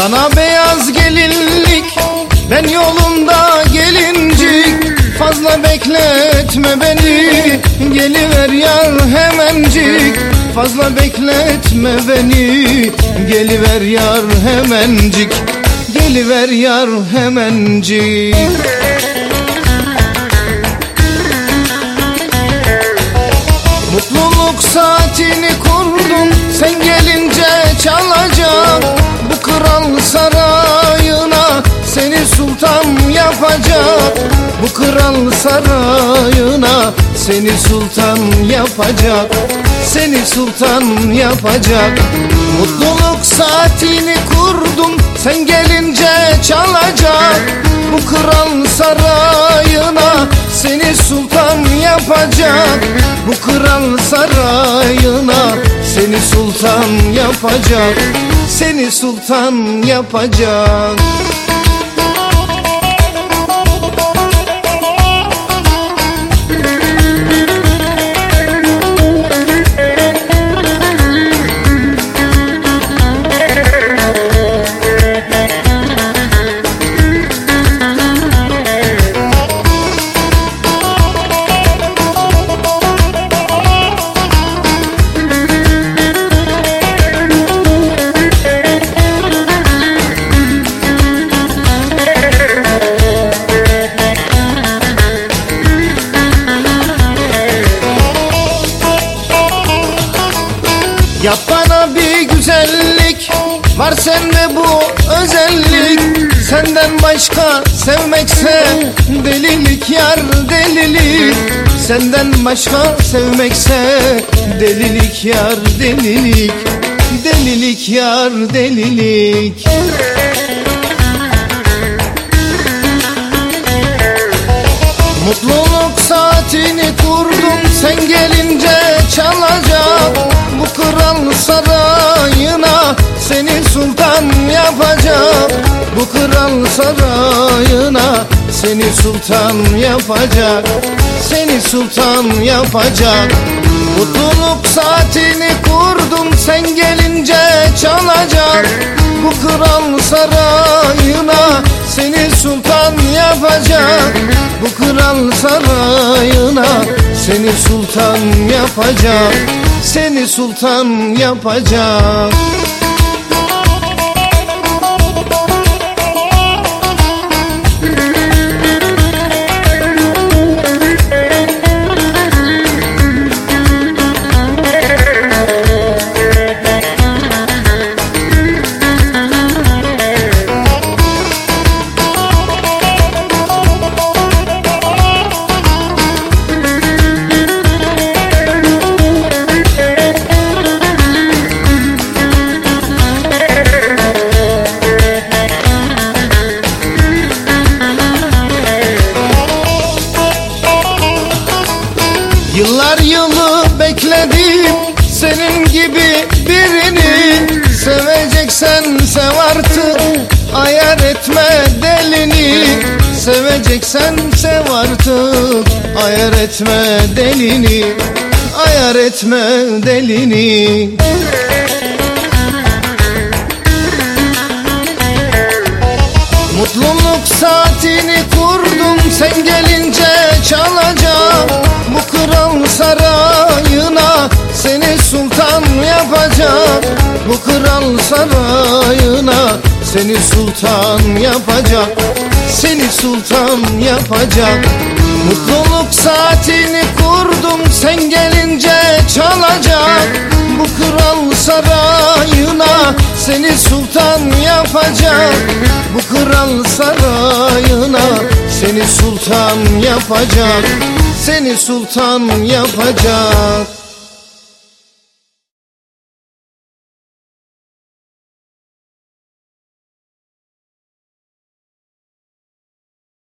Sana beyaz gelinlik Ben yolunda gelincik. Fazla bekletme beni Geliver yar hemencik. Fazla bekletme beni Geliver yar hemencik. Geliver yar hemencik. Mutluluk saatini kurdum Sen gelince çalacak Bu kral yapacak? Bu kral sarayına Seni sultan yapacak. Seni sultan yapacak. Mutluluk saatini kurdum Sen gelince çalacak. Bu kral sarayına Seni sultan yapacak. Bu kral sarayına Seni sultan yapacak. Seni sultan yapacak Yap bana bir güzellik. Var sende bu özellik. Senden başka sevmekse Delilik yar delilik. Senden başka sevmekse Delilik yar delilik. Delilik yar delilik. Mutluluk saatini kurdum sen gelince sarayına seni sultan yapacak Bu kral sarayına seni sultan yapacak. Seni sultan yapacak. Mutluluk saatini kurdum sen gelince çalacak. Bu kral sarayına seni sultan yapacak. Bu kral sarayına seni sultan yapacak Seni sultan yapacak Yıllar yılı bekledim senin gibi birini. Seveceksen sev artık ayar etme delini. Seveceksen sev artık ayar etme delini. Ayar etme delini. Mutluluk saatini kurdum sen kral sarayına seni sultan yapacak. Bu kral sarayına seni sultan yapacak. Seni sultan yapacak. Mutluluk saatini kurdum sen gelince çalacak. Bu kral sarayına seni sultan yapacak. Bu kral sarayına seni sultan yapacak Seni sultan yapacak